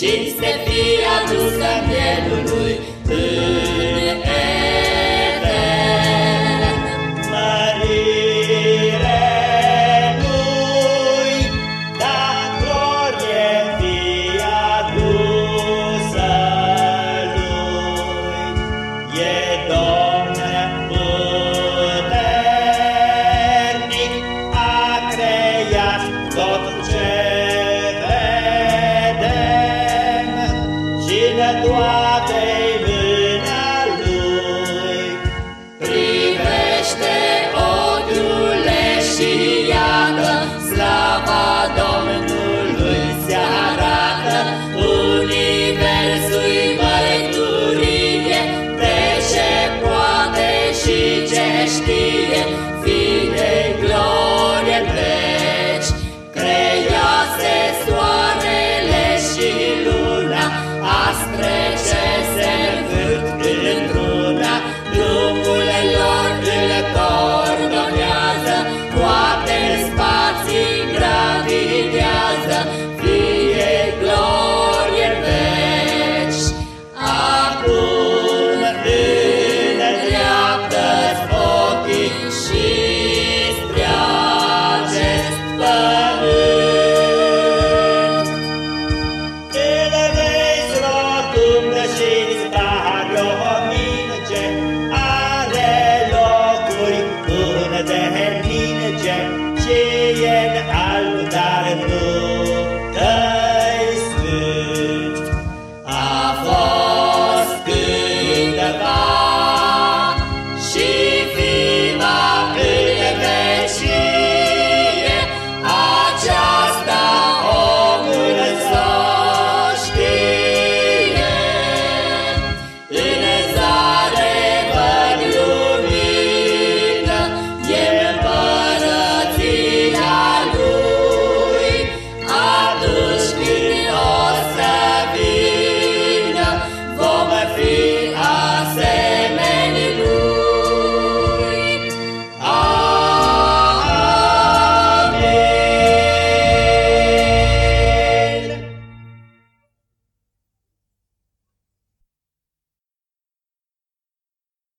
Cinste fie adusă mielului. Știe, it is about.